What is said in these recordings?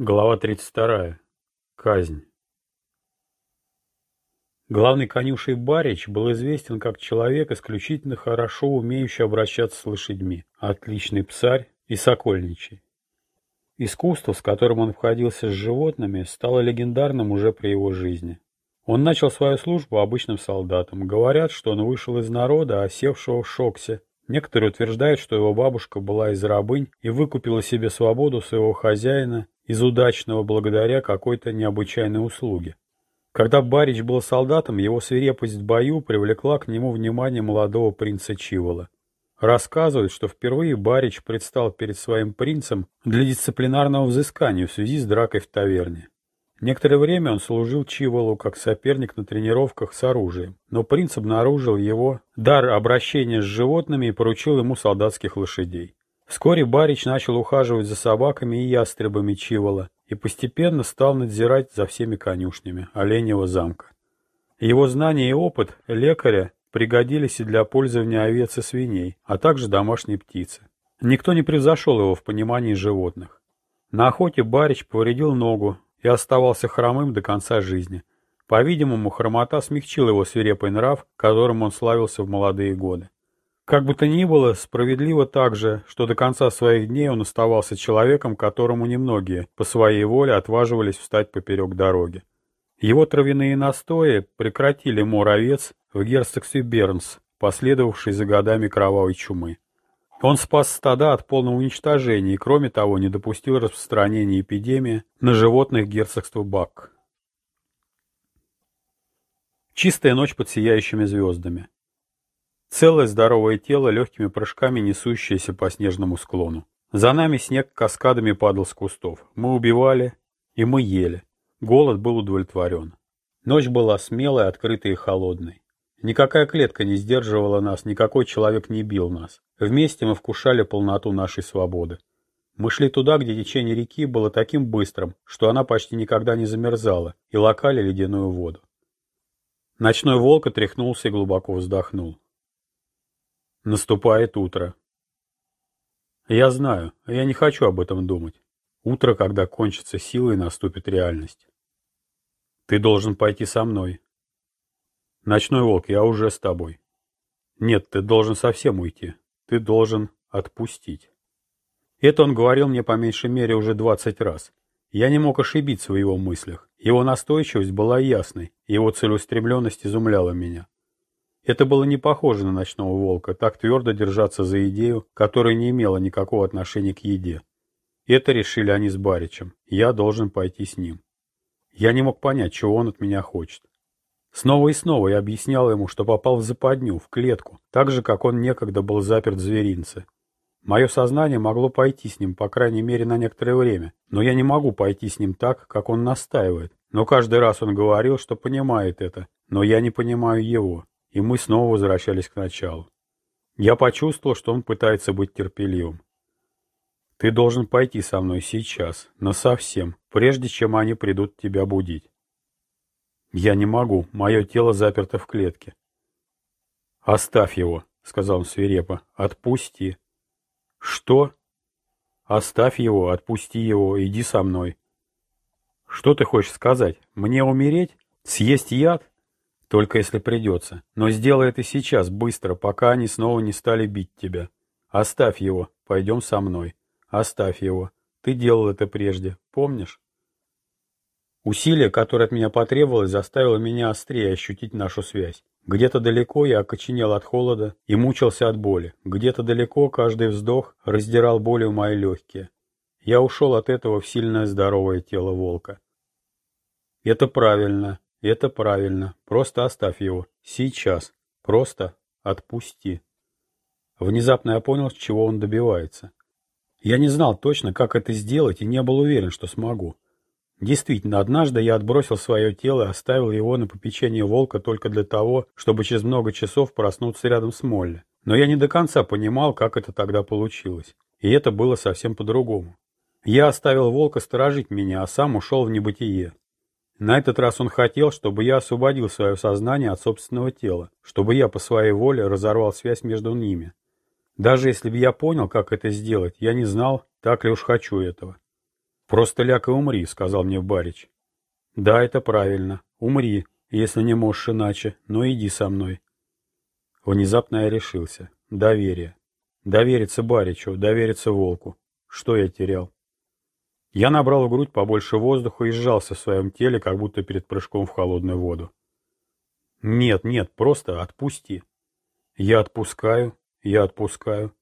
Глава 32. Казнь. Главный конюшей Барич был известен как человек, исключительно хорошо умеющий обращаться с лошадьми, отличный псарь и сокольничий. Искусство, с которым он входился с животными, стало легендарным уже при его жизни. Он начал свою службу обычным солдатом. Говорят, что он вышел из народа, осевшего в Шоксе. Некоторые утверждают, что его бабушка была из рабынь и выкупила себе свободу своего хозяина из удачного благодаря какой-то необычайной услуге. Когда Барич был солдатом, его свирепость в бою привлекла к нему внимание молодого принца Чивола. Рассказывают, что впервые Барич предстал перед своим принцем для дисциплинарного взыскания в связи с дракой в таверне. Некоторое время он служил Чиволу как соперник на тренировках с оружием, но принц обнаружил его дар обращения с животными и поручил ему солдатских лошадей. Вскоре Барич начал ухаживать за собаками и ястребами Чивола и постепенно стал надзирать за всеми конюшнями Оленьего замка. Его знания и опыт лекаря пригодились и для пользования овец и свиней, а также домашней птицы. Никто не превзошел его в понимании животных. На охоте Барич повредил ногу и оставался хромым до конца жизни. По-видимому, хромота смягчила его свирепый нрав, которым он славился в молодые годы. Как бы то ни было, справедливо также, что до конца своих дней он оставался человеком, которому немногие по своей воле отваживались встать поперек дороги. Его травяные настои прекратили мор овец в герцогстве Бернс, последовавшей за годами кровавой чумы. Он спас стада от полного уничтожения и, кроме того, не допустил распространения эпидемии на животных герцогства Бак. Чистая ночь под сияющими звездами. Целое здоровое тело, легкими прыжками несущееся по снежному склону. За нами снег каскадами падал с кустов. Мы убивали, и мы ели. Голод был удовлетворен. Ночь была смелой, открытой и холодной. Никакая клетка не сдерживала нас, никакой человек не бил нас. Вместе мы вкушали полноту нашей свободы. Мы шли туда, где течение реки было таким быстрым, что она почти никогда не замерзала, и локали ледяную воду. Ночной волк отряхнулся и глубоко вздохнул. Наступает утро. Я знаю, я не хочу об этом думать. Утро, когда кончится сила и наступит реальность. Ты должен пойти со мной. Ночной волк, я уже с тобой. Нет, ты должен совсем уйти. Ты должен отпустить. Это он говорил мне по меньшей мере уже двадцать раз. Я не мог ошибиться в его мыслях. Его настойчивость была ясной, его целеустремленность изумляла меня. Это было не похоже на ночного волка, так твердо держаться за идею, которая не имела никакого отношения к еде. Это решили они с Баричем. Я должен пойти с ним. Я не мог понять, чего он от меня хочет. Снова и снова я объяснял ему, что попал в западню, в клетку, так же, как он некогда был заперт в зверинце. Мое сознание могло пойти с ним, по крайней мере, на некоторое время, но я не могу пойти с ним так, как он настаивает. Но каждый раз он говорил, что понимает это, но я не понимаю его и мы снова возвращались к началу. Я почувствовал, что он пытается быть терпеливым. Ты должен пойти со мной сейчас, но совсем, прежде чем они придут тебя будить. Я не могу, мое тело заперто в клетке. Оставь его, сказал он свирепо, отпусти. Что? Оставь его, отпусти его, иди со мной. Что ты хочешь сказать? Мне умереть? Съесть яд? Только если придется. Но сделай это сейчас, быстро, пока они снова не стали бить тебя. Оставь его. Пойдем со мной. Оставь его. Ты делал это прежде. Помнишь? Усилие, которое от меня потребовалось, заставило меня острее ощутить нашу связь. Где-то далеко я окоченел от холода и мучился от боли. Где-то далеко каждый вздох раздирал болью мои легкие. Я ушел от этого в сильное здоровое тело волка. Это правильно. Это правильно. Просто оставь его. Сейчас. Просто отпусти. Внезапно я понял, чего он добивается. Я не знал точно, как это сделать, и не был уверен, что смогу. Действительно, однажды я отбросил свое тело и оставил его на попечение волка только для того, чтобы через много часов проснуться рядом с Молли. Но я не до конца понимал, как это тогда получилось. И это было совсем по-другому. Я оставил волка сторожить меня, а сам ушел в небытие. На этот раз он хотел, чтобы я освободил свое сознание от собственного тела, чтобы я по своей воле разорвал связь между ними. Даже если бы я понял, как это сделать, я не знал, так ли уж хочу этого. «Просто ляг и умри», — сказал мне Барич. «Да, это правильно. Умри, если не можешь иначе, но иди со мной». Внезапно я решился. Доверие. Довериться Баричу, довериться волку. Что я терял? Я набрал в грудь побольше воздуха и сжался в своем теле, как будто перед прыжком в холодную воду. Нет, нет, просто отпусти. Я отпускаю, я отпускаю.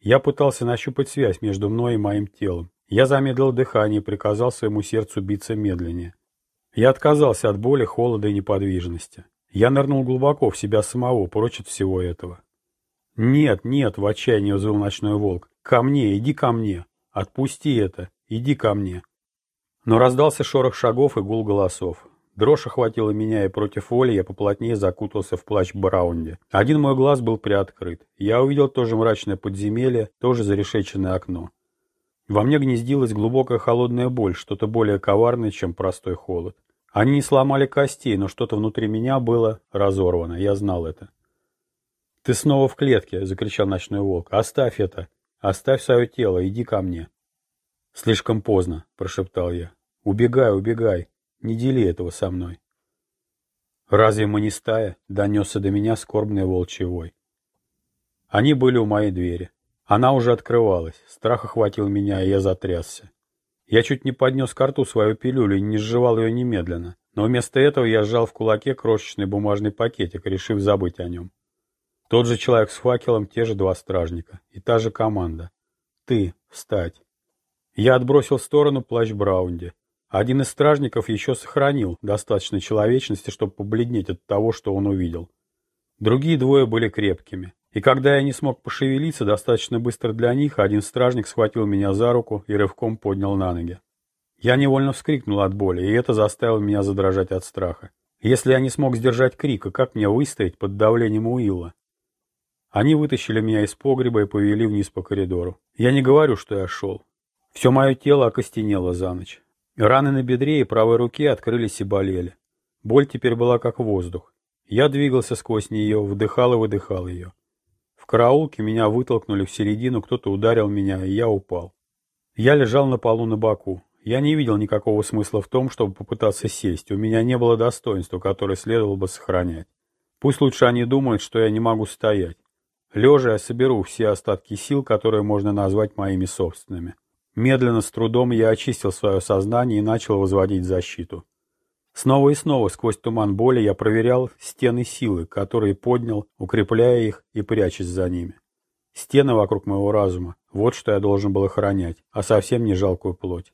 Я пытался нащупать связь между мной и моим телом. Я замедлил дыхание и приказал своему сердцу биться медленнее. Я отказался от боли, холода и неподвижности. Я нырнул глубоко в себя самого, прочь от всего этого. «Нет, нет!» — в отчаянии взвыл ночной волк. «Ко мне, иди ко мне! Отпусти это! Иди ко мне!» Но раздался шорох шагов и гул голосов. Дрожь охватила меня, и против воли я поплотнее закутался в плащ Браунди. Один мой глаз был приоткрыт. Я увидел тоже мрачное подземелье, тоже зарешеченное окно. Во мне гнездилась глубокая холодная боль, что-то более коварное, чем простой холод. Они не сломали костей, но что-то внутри меня было разорвано, я знал это. «Ты снова в клетке!» — закричал ночной волк. «Оставь это! Оставь свое тело, иди ко мне!» «Слишком поздно!» — прошептал я. «Убегай, убегай! Не дели этого со мной. Разве мы не стая? Донесся до меня скорбный волчий вой. Они были у моей двери. Она уже открывалась. Страх охватил меня, и я затрясся. Я чуть не поднес к рту свою пилюлю и не сживал ее немедленно. Но вместо этого я сжал в кулаке крошечный бумажный пакетик, решив забыть о нем. Тот же человек с факелом, те же два стражника. И та же команда. Ты, встать. Я отбросил в сторону плащ Браунди. Один из стражников еще сохранил достаточно человечности, чтобы побледнеть от того, что он увидел. Другие двое были крепкими. И когда я не смог пошевелиться достаточно быстро для них, один стражник схватил меня за руку и рывком поднял на ноги. Я невольно вскрикнул от боли, и это заставило меня задрожать от страха. Если я не смог сдержать крика, как мне выстоять под давлением Уилла? Они вытащили меня из погреба и повели вниз по коридору. Я не говорю, что я шел. Все мое тело окостенело за ночь. Раны на бедре и правой руке открылись и болели. Боль теперь была как воздух. Я двигался сквозь нее, вдыхал и выдыхал ее. В караулке меня вытолкнули в середину, кто-то ударил меня, и я упал. Я лежал на полу на боку. Я не видел никакого смысла в том, чтобы попытаться сесть. У меня не было достоинства, которое следовало бы сохранять. Пусть лучше они думают, что я не могу стоять. Лежа я соберу все остатки сил, которые можно назвать моими собственными. Медленно, с трудом я очистил свое сознание и начал возводить защиту. Снова и снова сквозь туман боли я проверял стены силы, которые поднял, укрепляя их и прячась за ними. Стены вокруг моего разума — вот что я должен был охранять, а совсем не жалкую плоть.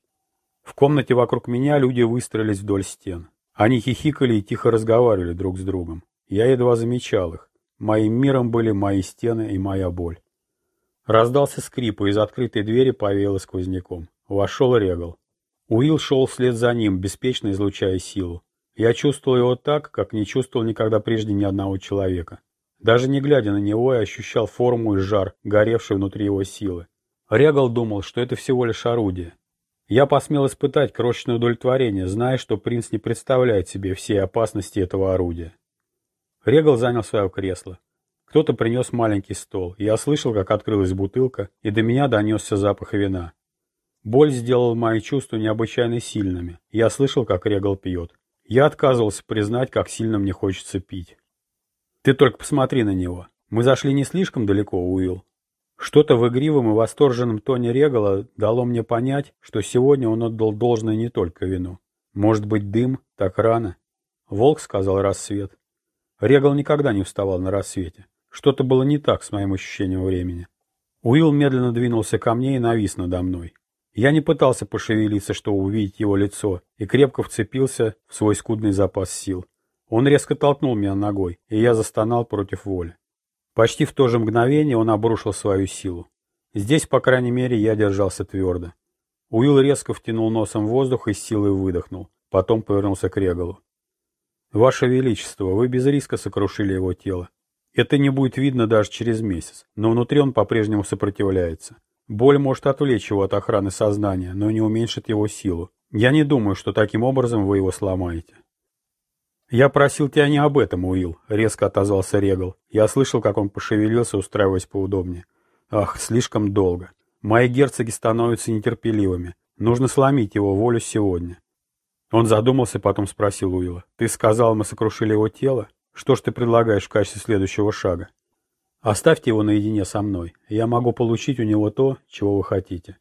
В комнате вокруг меня люди выстроились вдоль стен. Они хихикали и тихо разговаривали друг с другом. Я едва замечал их. Моим миром были мои стены и моя боль. Раздался скрип, и из открытой двери повеяло сквозняком. Вошел Регал. Уилл шел вслед за ним, беспечно излучая силу. Я чувствовал его так, как не чувствовал никогда прежде ни одного человека. Даже не глядя на него, я ощущал форму и жар, горевший внутри его силы. Регал думал, что это всего лишь орудие. Я посмел испытать крошечное удовлетворение, зная, что принц не представляет себе всей опасности этого орудия. Регал занял свое кресло. Кто-то принес маленький стол. Я слышал, как открылась бутылка, и до меня донесся запах вина. Боль сделала мои чувства необычайно сильными. Я слышал, как Регал пьет. Я отказывался признать, как сильно мне хочется пить. Ты только посмотри на него. Мы зашли не слишком далеко, Уилл. Что-то в игривом и восторженном тоне Регала дало мне понять, что сегодня он отдал должное не только вину. Может быть, дым? Так рано? Волк сказал рассвет. Регал никогда не вставал на рассвете. Что-то было не так с моим ощущением времени. Уилл медленно двинулся ко мне и навис надо мной. Я не пытался пошевелиться, чтобы увидеть его лицо, и крепко вцепился в свой скудный запас сил. Он резко толкнул меня ногой, и я застонал против воли. Почти в то же мгновение он обрушил свою силу. Здесь, по крайней мере, я держался твердо. Уилл резко втянул носом воздух и с силой выдохнул. Потом повернулся к Регалу. «Ваше Величество, вы без риска сокрушили его тело. Это не будет видно даже через месяц, но внутри он по-прежнему сопротивляется. Боль может отвлечь его от охраны сознания, но не уменьшит его силу. Я не думаю, что таким образом вы его сломаете. «Я просил тебя не об этом, Уилл», — резко отозвался Регал. Я слышал, как он пошевелился, устраиваясь поудобнее. «Ах, слишком долго. Мои герцоги становятся нетерпеливыми. Нужно сломить его волю сегодня. Он задумался, потом спросил Уилла. «Ты сказал, мы сокрушили его тело? Что ж ты предлагаешь в качестве следующего шага?» «Оставьте его наедине со мной. Я могу получить у него то, чего вы хотите».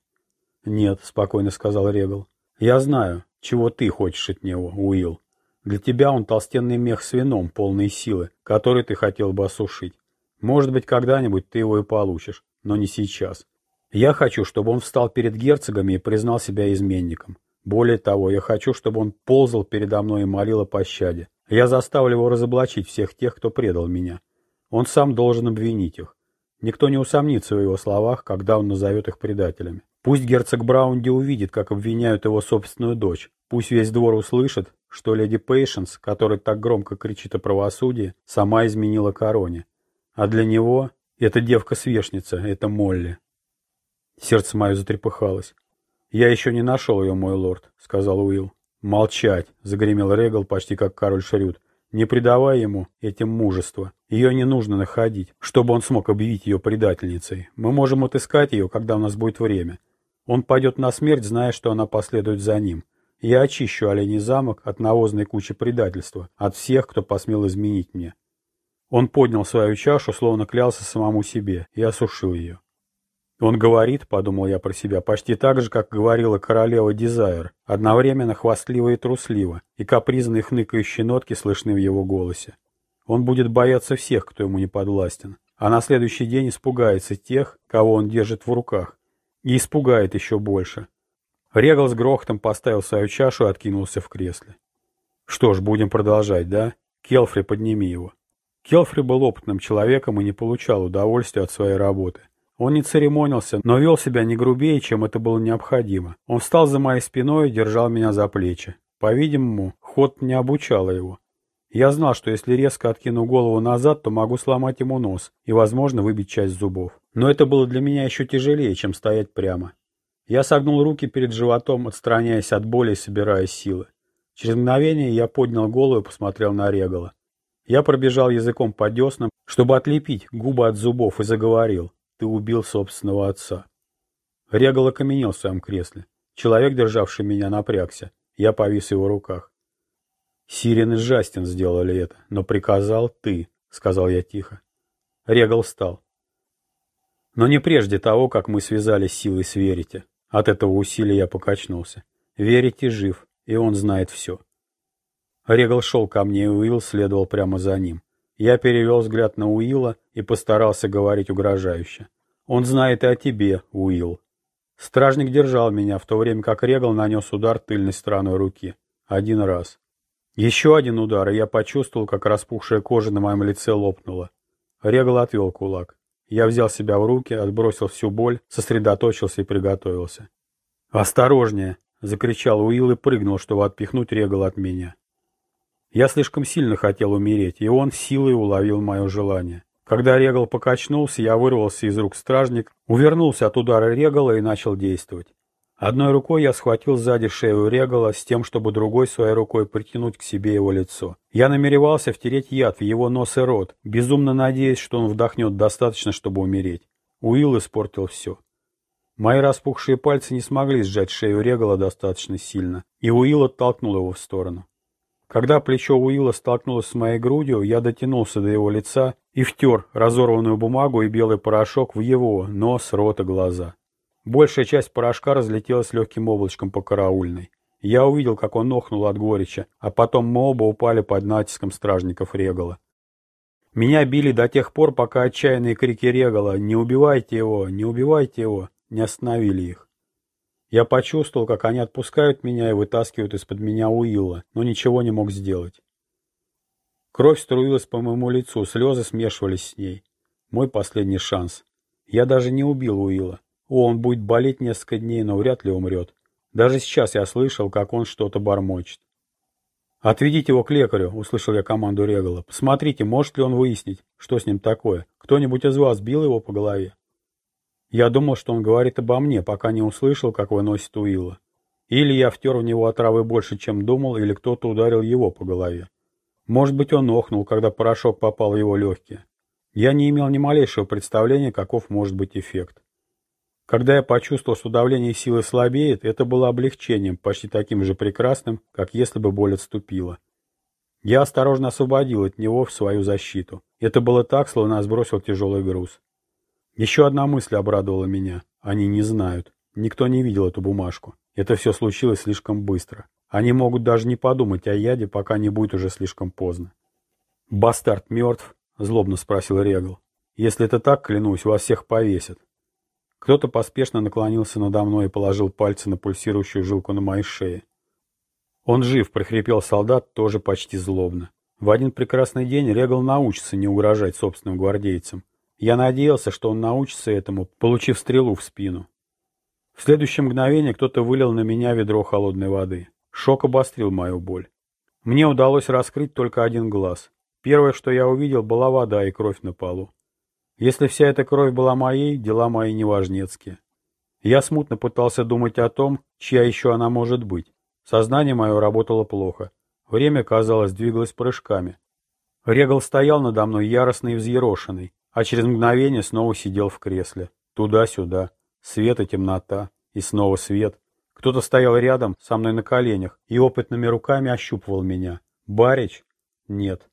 «Нет», — спокойно сказал Регал. «Я знаю, чего ты хочешь от него, Уилл. Для тебя он толстенный мех с вином, полной силы, который ты хотел бы осушить. Может быть, когда-нибудь ты его и получишь, но не сейчас. Я хочу, чтобы он встал перед герцогами и признал себя изменником. Более того, я хочу, чтобы он ползал передо мной и молил о пощаде. Я заставлю его разоблачить всех тех, кто предал меня. Он сам должен обвинить их. Никто не усомнится в его словах, когда он назовет их предателями. Пусть герцог Браунди увидит, как обвиняют его собственную дочь. Пусть весь двор услышит, что леди Пейшенс, которая так громко кричит о правосудии, сама изменила короне. А для него эта девка-свешница, это Молли. Сердце мое затрепыхалось. «Я еще не нашел ее, мой лорд», — сказал Уилл. «Молчать», — загремел Регал почти как король Шрюд. «Не придавай ему этим мужества. Ее не нужно находить, чтобы он смог объявить ее предательницей. Мы можем отыскать ее, когда у нас будет время. Он пойдет на смерть, зная, что она последует за ним. Я очищу оленей замок от навозной кучи предательства, от всех, кто посмел изменить мне». Он поднял свою чашу, словно клялся самому себе, и осушил ее. Он говорит, подумал я про себя, почти так же, как говорила королева Дизайр, одновременно хвастливо и трусливо, и капризные хныкающие нотки слышны в его голосе. Он будет бояться всех, кто ему не подвластен, а на следующий день испугается тех, кого он держит в руках, и испугает еще больше. Регал с грохотом поставил свою чашу и откинулся в кресле. Что ж, будем продолжать, да? Келфри, подними его. Келфри был опытным человеком и не получал удовольствия от своей работы. Он не церемонился, но вел себя не грубее, чем это было необходимо. Он встал за моей спиной и держал меня за плечи. По-видимому, ход не обучала его. Я знал, что если резко откину голову назад, то могу сломать ему нос и, возможно, выбить часть зубов. Но это было для меня еще тяжелее, чем стоять прямо. Я согнул руки перед животом, отстраняясь от боли и собирая силы. Через мгновение я поднял голову и посмотрел на Регала. Я пробежал языком по деснам, чтобы отлепить губы от зубов, и заговорил. Ты убил собственного отца. Регал окаменел в своем кресле. Человек, державший меня, напрягся. Я повис в его руках. Сирен и Жастин сделали это, но приказал ты, сказал я тихо. Регал встал. Но не прежде того, как мы связали силы с Верите. От этого усилия я покачнулся. Верите жив, и он знает все. Регал шел ко мне, и Уилл следовал прямо за ним. Я перевел взгляд на Уилла и постарался говорить угрожающе. «Он знает и о тебе, Уилл». Стражник держал меня, в то время как Регал нанес удар тыльной стороной руки. Один раз. Еще один удар, и я почувствовал, как распухшая кожа на моем лице лопнула. Регал отвел кулак. Я взял себя в руки, отбросил всю боль, сосредоточился и приготовился. «Осторожнее!» — закричал Уилл и прыгнул, чтобы отпихнуть Регал от меня. Я слишком сильно хотел умереть, и он силой уловил мое желание. Когда Регал покачнулся, я вырвался из рук стражник, увернулся от удара Регала и начал действовать. Одной рукой я схватил сзади шею Регала с тем, чтобы другой своей рукой притянуть к себе его лицо. Я намеревался втереть яд в его нос и рот, безумно надеясь, что он вдохнет достаточно, чтобы умереть. Уилл испортил все. Мои распухшие пальцы не смогли сжать шею Регала достаточно сильно, и Уилл оттолкнул его в сторону. Когда плечо Уилла столкнулось с моей грудью, я дотянулся до его лица и втер разорванную бумагу и белый порошок в его нос, рот и глаза. Большая часть порошка разлетелась легким облачком по караульной. Я увидел, как он охнул от горечи, а потом мы оба упали под натиском стражников Регала. Меня били до тех пор, пока отчаянные крики Регала «Не убивайте его! Не убивайте его!» не остановили их. Я почувствовал, как они отпускают меня и вытаскивают из-под меня Уилла, но ничего не мог сделать. Кровь струилась по моему лицу, слезы смешивались с ней. Мой последний шанс. Я даже не убил Уилла. О, он будет болеть несколько дней, но вряд ли умрет. Даже сейчас я слышал, как он что-то бормочет. «Отведите его к лекарю», — услышал я команду Регала. «Посмотрите, может ли он выяснить, что с ним такое. Кто-нибудь из вас бил его по голове?» Я думал, что он говорит обо мне, пока не услышал, как выносит Уилла. Или я втер в него отравы больше, чем думал, или кто-то ударил его по голове. Может быть, он охнул, когда порошок попал в его легкие. Я не имел ни малейшего представления, каков может быть эффект. Когда я почувствовал, что давление силы слабеет, это было облегчением, почти таким же прекрасным, как если бы боль отступила. Я осторожно освободил от него в свою защиту. Это было так, словно сбросил тяжелый груз. Еще одна мысль обрадовала меня. Они не знают. Никто не видел эту бумажку. Это все случилось слишком быстро. Они могут даже не подумать о яде, пока не будет уже слишком поздно. «Бастард мертв?» — злобно спросил Регал. «Если это так, клянусь, вас всех повесят. Кто-то поспешно наклонился надо мной и положил пальцы на пульсирующую жилку на моей шее. «Он жив», — прохрипел солдат, тоже почти злобно. В один прекрасный день Регал научится не угрожать собственным гвардейцам. Я надеялся, что он научится этому, получив стрелу в спину. В следующее мгновение кто-то вылил на меня ведро холодной воды. Шок обострил мою боль. Мне удалось раскрыть только один глаз. Первое, что я увидел, была вода и кровь на полу. Если вся эта кровь была моей, дела мои неважнецкие. Я смутно пытался думать о том, чья еще она может быть. Сознание мое работало плохо. Время, казалось, двигалось прыжками. Регал стоял надо мной яростный и взъерошенный, а через мгновение снова сидел в кресле. Туда-сюда. Свет и темнота. И снова свет. Кто-то стоял рядом, со мной на коленях, и опытными руками ощупывал меня. Барич? Нет.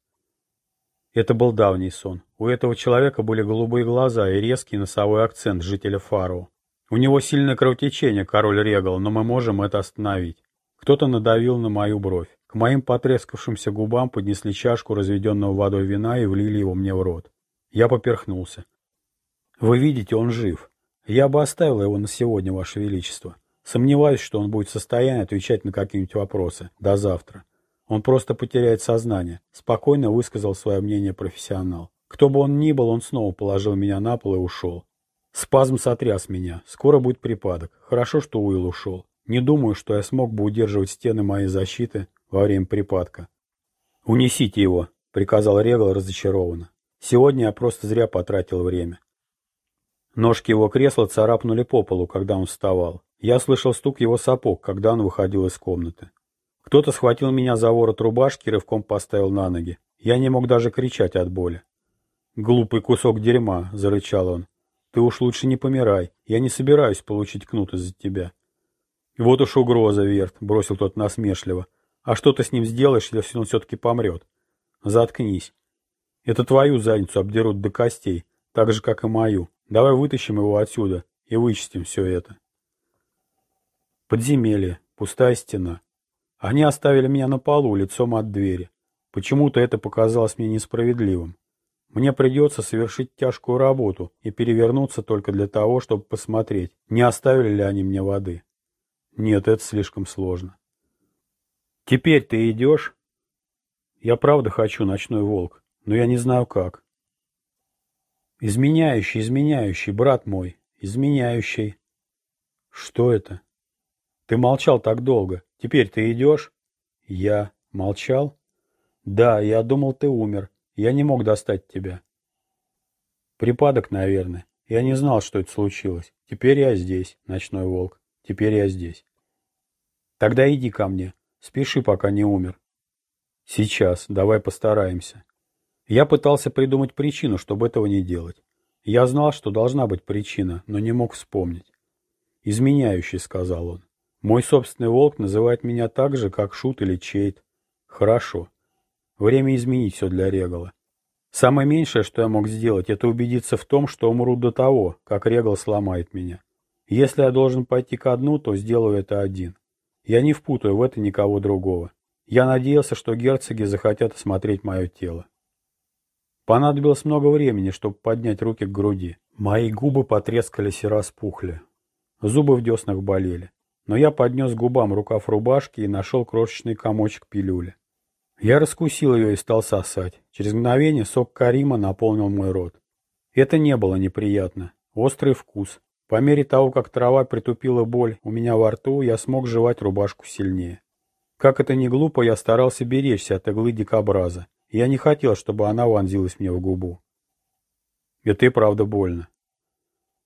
Это был давний сон. У этого человека были голубые глаза и резкий носовой акцент жителя Фароу. У него сильное кровотечение, король Регал, но мы можем это остановить. Кто-то надавил на мою бровь. К моим потрескавшимся губам поднесли чашку разведенного водой вина и влили его мне в рот. Я поперхнулся. Вы видите, он жив. Я бы оставил его на сегодня, Ваше Величество. Сомневаюсь, что он будет в состоянии отвечать на какие-нибудь вопросы. До завтра. Он просто потеряет сознание. Спокойно высказал свое мнение профессионал. Кто бы он ни был, он снова положил меня на пол и ушел. Спазм сотряс меня. Скоро будет припадок. Хорошо, что Уилл ушел. Не думаю, что я смог бы удерживать стены моей защиты во время припадка. «Унесите его», — приказал Регал разочарованно. «Сегодня я просто зря потратил время». Ножки его кресла царапнули по полу, когда он вставал. Я слышал стук его сапог, когда он выходил из комнаты. Кто-то схватил меня за ворот рубашки и рывком поставил на ноги. Я не мог даже кричать от боли. «Глупый кусок дерьма!» — зарычал он. «Ты уж лучше не помирай. Я не собираюсь получить кнут из-за тебя». «Вот уж угроза, Верт!» — бросил тот насмешливо. «А что ты с ним сделаешь, если он все-таки помрет?» «Заткнись. Это твою задницу обдерут до костей, так же, как и мою. Давай вытащим его отсюда и вычистим все это». Подземелье, пустая стена. Они оставили меня на полу, лицом от двери. Почему-то это показалось мне несправедливым. Мне придется совершить тяжкую работу и перевернуться только для того, чтобы посмотреть, не оставили ли они мне воды. Нет, это слишком сложно. Теперь ты идешь? Я правда хочу, ночной волк, но я не знаю как. Изменяющий, изменяющий, брат мой, изменяющий. Что это? Ты молчал так долго. Теперь ты идешь? Я молчал? Да, я думал, ты умер. Я не мог достать тебя. Припадок, наверное. Я не знал, что это случилось. Теперь я здесь, ночной волк. Теперь я здесь. Тогда иди ко мне. Спеши, пока не умер. Сейчас. Давай постараемся. Я пытался придумать причину, чтобы этого не делать. Я знал, что должна быть причина, но не мог вспомнить. «Изменяющий», — сказал он. Мой собственный волк называет меня так же, как Шут или Чейт. Хорошо. Время изменить все для Регала. Самое меньшее, что я мог сделать, это убедиться в том, что умру до того, как Регал сломает меня. Если я должен пойти ко дну, то сделаю это один. Я не впутаю в это никого другого. Я надеялся, что герцоги захотят осмотреть мое тело. Понадобилось много времени, чтобы поднять руки к груди. Мои губы потрескались и распухли. Зубы в деснах болели но я поднес губам рукав рубашки и нашел крошечный комочек пилюли. Я раскусил ее и стал сосать. Через мгновение сок Карима наполнил мой рот. Это не было неприятно. Острый вкус. По мере того, как трава притупила боль у меня во рту, я смог жевать рубашку сильнее. Как это ни глупо, я старался беречься от иглы дикобраза. Я не хотел, чтобы она вонзилась мне в губу. Это и правда больно.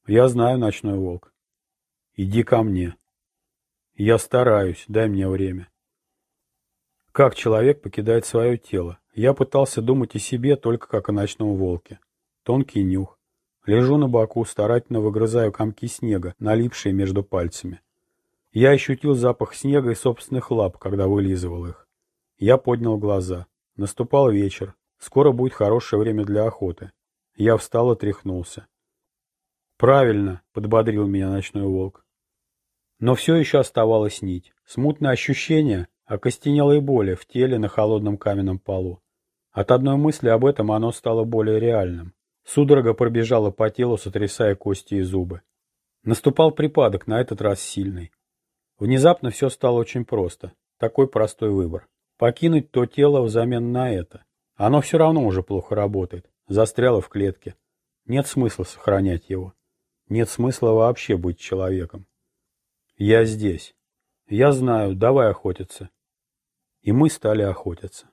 Я знаю, ночной волк. Иди ко мне. Я стараюсь, дай мне время. Как человек покидает свое тело? Я пытался думать о себе только как о ночном волке. Тонкий нюх, Лежу на боку, старательно выгрызаю комки снега, налипшие между пальцами. Я ощутил запах снега и собственных лап, когда вылизывал их. Я поднял глаза. Наступал вечер. Скоро будет хорошее время для охоты. Я встал и тряхнулся. «Правильно», — подбодрил меня ночной волк. Но все еще оставалась нить. Смутное ощущение окостенелой боли в теле на холодном каменном полу. От одной мысли об этом оно стало более реальным. Судорога пробежала по телу, сотрясая кости и зубы. Наступал припадок, на этот раз сильный. Внезапно все стало очень просто. Такой простой выбор. Покинуть то тело взамен на это. Оно все равно уже плохо работает. Застряло в клетке. Нет смысла сохранять его. Нет смысла вообще быть человеком. Я здесь. Я знаю, давай охотиться. И мы стали охотиться.